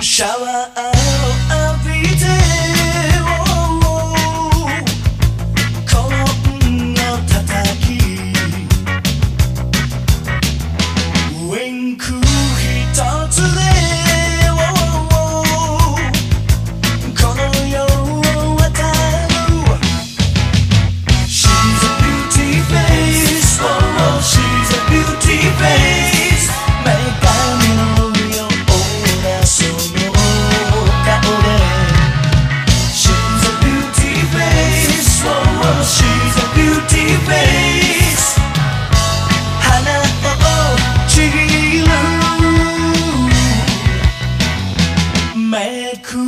shower up. ドレスを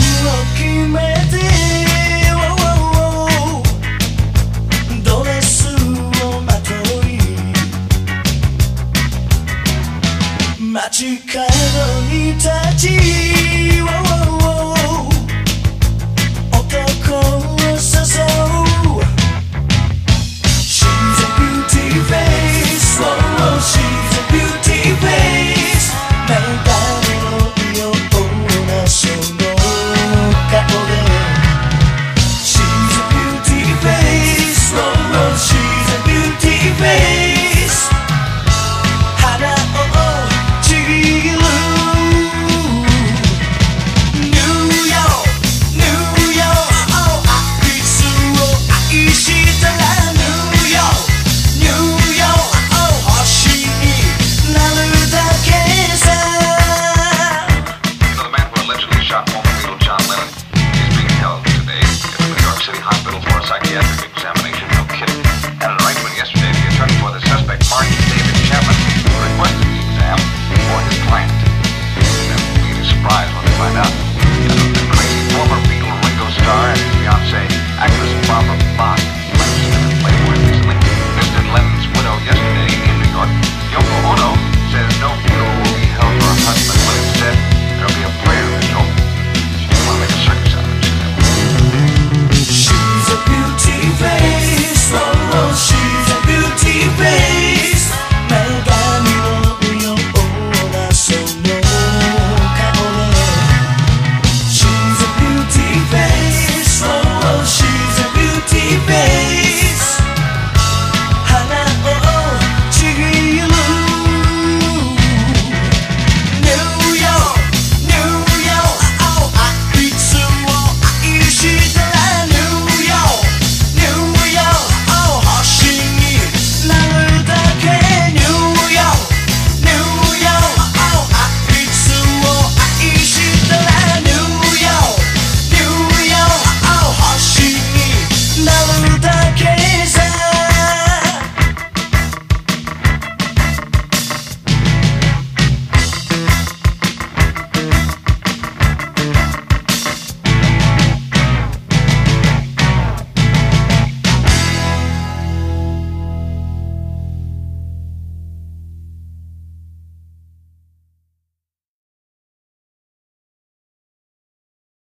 決めて間かい sign up.